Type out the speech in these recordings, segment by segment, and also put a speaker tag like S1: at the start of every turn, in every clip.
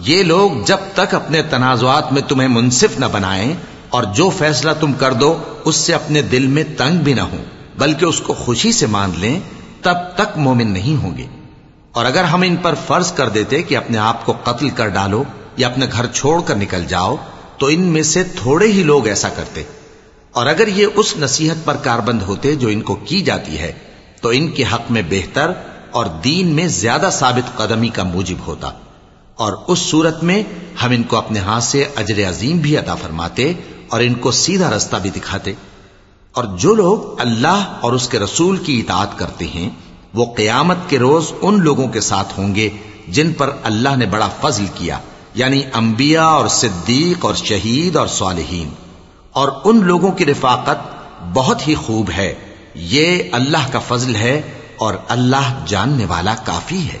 S1: ये लोग जब तक अपने तनाजुआत में तुम्हें मुनसिफ न बनाएँ और जो फैसला तुम कर दो, उससे अपने दिल में तंग भी ना हो, बल्कि उसको खुशी से मान लें, तब तक मोमिन नहीं होंगे। और अगर हम इन पर फ़र्ज़ कर देते कि अपने आप को कत्ल कर डालो या अपने घर छोड़कर निकल जाओ तो इनमें से थोड़े ही लोग ऐसा करते। और अगर ये उस नसीहत पर कारबंद होते जो इनको की जाती है तो इनके हक में बेहतर और दीन में ज़्यादा साबित कदमी का मूजिब होता। और उस सूरत में हम इनको अपने हाथ से अजर अजीम भी अदा फरमाते और इनको सीधा रास्ता भी दिखाते। और जो लोग अल्लाह और उसके रसूल की इतात करते हैं, वो कयामत के रोज उन लोगों के साथ होंगे जिन पर अल्लाह ने बड़ा फजल किया, यानी अंबिया और सिद्दीक और शहीद और सालहीन। और उन लोगों की रिफाकत बहुत ही खूब है। ये अल्लाह का फजल है और अल्लाह जानने वाला काफ़ी है।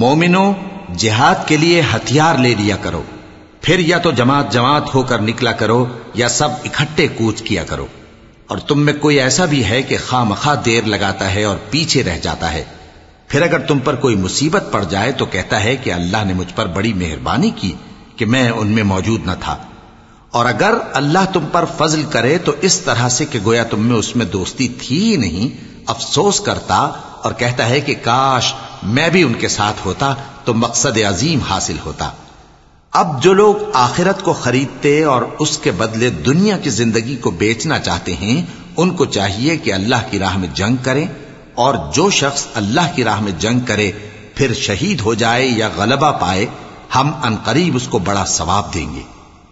S1: मोमिनो जिहाद के लिए हथियार ले लिया करो फिर या तो जमात जमात होकर निकला करो या सब इकट्ठे कूच किया करो और तुम में कोई ऐसा भी है कि खामखा देर लगाता है और पीछे रह जाता है फिर अगर तुम पर कोई मुसीबत पड़ जाए तो कहता है कि अल्लाह ने मुझ पर बड़ी मेहरबानी की कि मैं उनमें मौजूद न था और अगर अल्लाह तुम पर फजल करे तो इस तरह से कि गोया तुम में उसमें दोस्ती थी ही नहीं, अफसोस करता और कहता है कि काश मैं भी उनके साथ होता तो मकसद अजीम हासिल होता। अब जो लोग आखिरत को खरीदते और उसके बदले दुनिया की ज़िंदगी को बेचना चाहते हैं, उनको चाहिए कि अल्लाह की राह में जंग करें और जो शख्स अल्लाह की राह में जंग करे, फिर शहीद हो जाए या गलबा पाए, हम अनकरीब उसको बड़ा सवाब देंगे।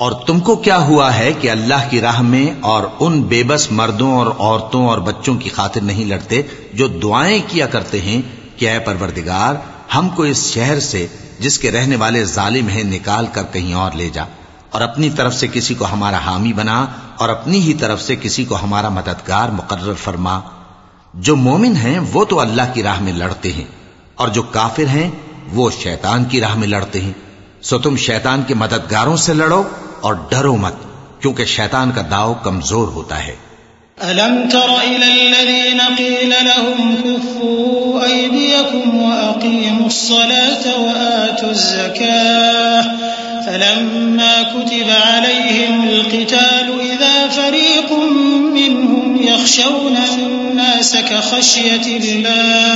S1: और तुमको क्या हुआ है कि अल्लाह की राह में और उन बेबस मर्दों और औरतों और बच्चों की खातिर नहीं लड़ते जो दुआएं किया करते हैं कि अय परवरदिगार हमको इस शहर से जिसके रहने वाले जालिम हैं निकाल कर कहीं और ले जा और अपनी तरफ से किसी को हमारा हामी बना और अपनी ही तरफ से किसी को हमारा मददगार मुकर्र फरमा जो मोमिन हैं वो तो अल्लाह की राह में लड़ते हैं और जो काफिर हैं वो शैतान की राह में लड़ते हैं। सो तुम शैतान के मददगारों से लड़ो और डरो मत, क्योंकि शैतान का दाव कमज़ोर होता है।
S2: अलम तर कील लहुम कुफू अयदियकुम व अकीमुस्सलात व आतुज़्ज़काह फलम्मा कुतिब अलैहिमुल क़िताल इज़ा फरीक़ुम मिनहुम यख़शौना अन्नास कख़श्यतिल्लाह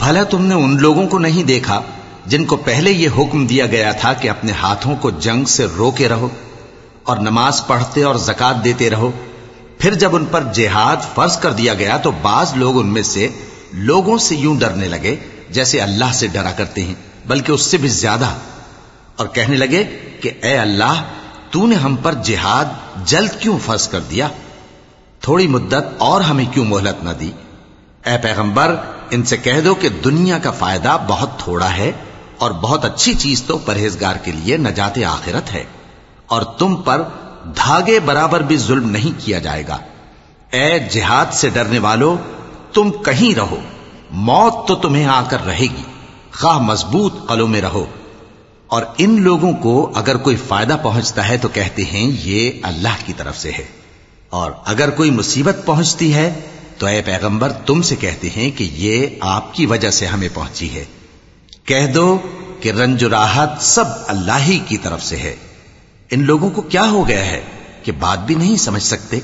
S1: भला तुमने उन लोगों को नहीं देखा जिनको पहले ये हुक्म दिया गया था कि अपने हाथों को जंग से रोके रहो और नमाज पढ़ते और जक़ात देते रहो फिर जब उन पर जिहाद फर्ज कर दिया गया तो बाज लोग उनमें से लोगों से यूं डरने लगे जैसे अल्लाह से डरा करते हैं बल्कि उससे भी ज्यादा और कहने लगे कि ए अल्लाह तूने हम पर जिहाद जल्द क्यों फ़र्ज़ कर दिया? थोड़ी मुद्दत और हमें क्यों मोहलत न दी? ए पैगंबर, इनसे कह दो कि दुनिया का फ़ायदा बहुत थोड़ा है और बहुत अच्छी चीज़ तो परहेजगार के लिए नजात आखिरत है। और तुम पर धागे बराबर भी जुल्म नहीं किया जाएगा। ए जिहाद से डरने वालों, तुम कहीं रहो। मौत तो तुम्हें आकर रहेगी। खा मज़बूत कलों में रहो। और इन लोगों को अगर कोई फ़ायदा पहुँचता है तो कहते हैं, ये अल्लाह की तरफ़ से है। और अगर कोई मुसीबत पहुँचती है तो ए पैगंबर, तुमसे कहते हैं कि ये आपकी वजह से हमें पहुँची है। कह दो कि रंज राहत सब अल्लाह ही की तरफ़ से है। इन लोगों को क्या हो गया है कि बात भी नहीं समझ सकते?